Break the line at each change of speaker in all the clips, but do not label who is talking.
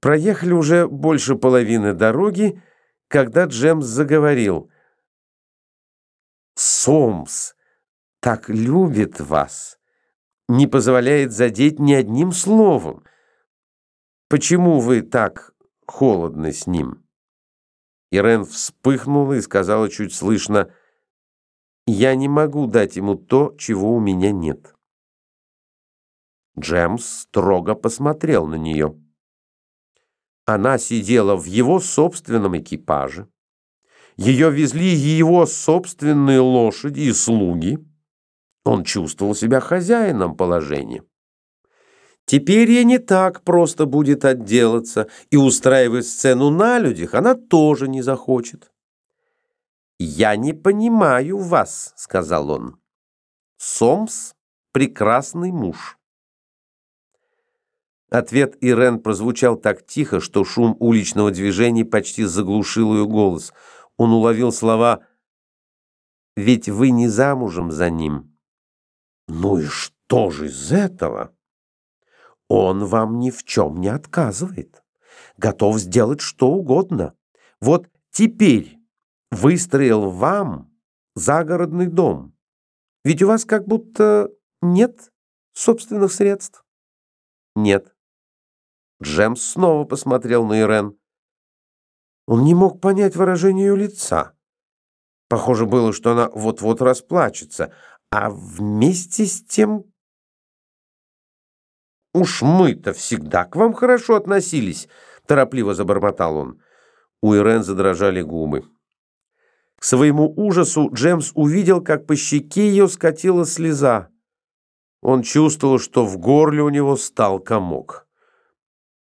Проехали уже больше половины дороги, когда Джемс заговорил. «Сомс так любит вас, не позволяет задеть ни одним словом. Почему вы так холодны с ним?» Ирен вспыхнула и сказала чуть слышно, «Я не могу дать ему то, чего у меня нет». Джемс строго посмотрел на нее. Она сидела в его собственном экипаже. Ее везли его собственные лошади и слуги. Он чувствовал себя хозяином положения. Теперь ей не так просто будет отделаться, и устраивать сцену на людях она тоже не захочет. «Я не понимаю вас», — сказал он. «Сомс — прекрасный муж». Ответ Ирен прозвучал так тихо, что шум уличного движения почти заглушил ее голос. Он уловил слова «Ведь вы не замужем за ним». «Ну и что же из этого?» «Он вам ни в чем не отказывает. Готов сделать что угодно. Вот теперь выстроил вам загородный дом. Ведь у вас как будто нет собственных средств». «Нет». Джемс снова посмотрел на Ирен. Он не мог понять выражение ее лица. Похоже было, что она вот-вот расплачется, а вместе с тем... «Уж мы-то всегда к вам хорошо относились», — торопливо забормотал он. У Ирен задрожали губы. К своему ужасу Джемс увидел, как по щеке ее скатила слеза. Он чувствовал, что в горле у него стал комок.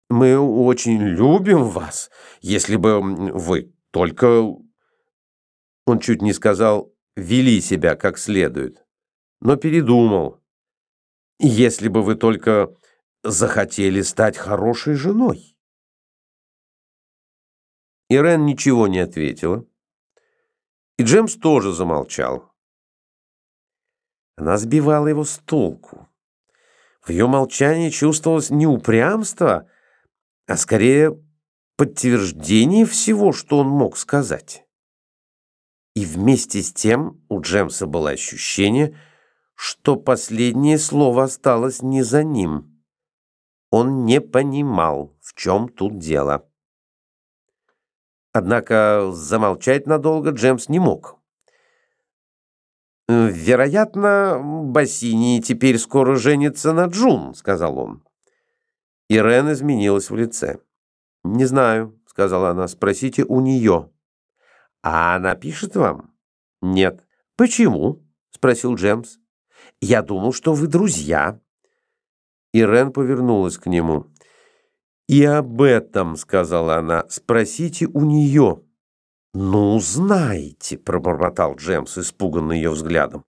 Мы очень любим вас, если бы вы только...» Он чуть не сказал «вели себя как следует», но передумал. «Если бы вы только захотели стать хорошей женой». Ирен ничего не ответила, и Джемс тоже замолчал. Она сбивала его с толку. В ее молчании чувствовалось не упрямство, а скорее подтверждение всего, что он мог сказать. И вместе с тем у Джемса было ощущение, что последнее слово осталось не за ним. Он не понимал, в чем тут дело. Однако замолчать надолго Джемс не мог. «Вероятно, Бассини теперь скоро женится на Джун», — сказал он. Ирен изменилась в лице. «Не знаю», — сказала она, — «спросите у нее». «А она пишет вам?» «Нет». «Почему?» — спросил Джемс. «Я думал, что вы друзья». Ирен повернулась к нему. «И об этом», — сказала она, — «спросите у нее». «Ну, знаете», — пробормотал Джемс, испуганный ее взглядом.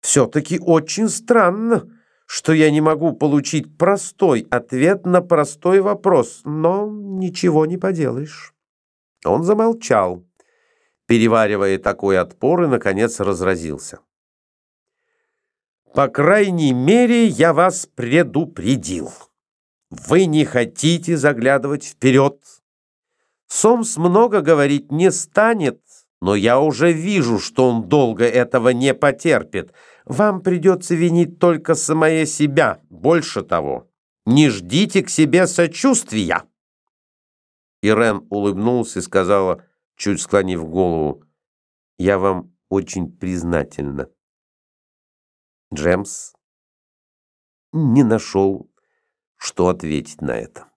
«Все-таки очень странно» что я не могу получить простой ответ на простой вопрос, но ничего не поделаешь». Он замолчал, переваривая такой отпор, и, наконец, разразился. «По крайней мере, я вас предупредил. Вы не хотите заглядывать вперед. Сомс много говорить не станет, но я уже вижу, что он долго этого не потерпит». Вам придется винить только самое себя. Больше того, не ждите к себе сочувствия. Ирен улыбнулся и сказала, чуть склонив голову, «Я вам очень признательна». Джемс не нашел, что ответить на это.